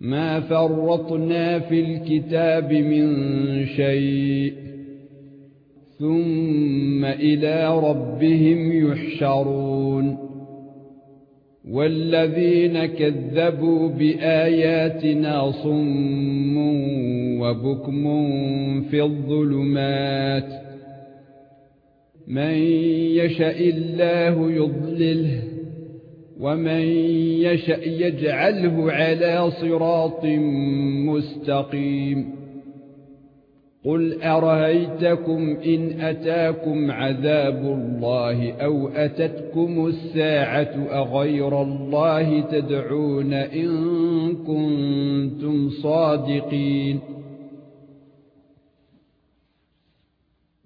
ما فرطنا في الكتاب من شيء ثم إلى ربهم يحشرون والذين كذبوا بآياتنا صم وبكم في الظلمات من يشاء الله يضلله ومن يشاء يجعله على صراط مستقيم. قل ارايتكم إن أتاكم عذاب الله أو أتتكم الساعة أغير الله تدعون إن كنتم صادقين.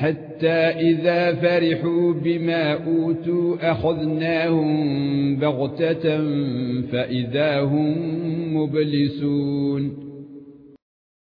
حتى إذا فرحوا بما أوتوا أخذناهم بغتة فإذا هم مبلسون.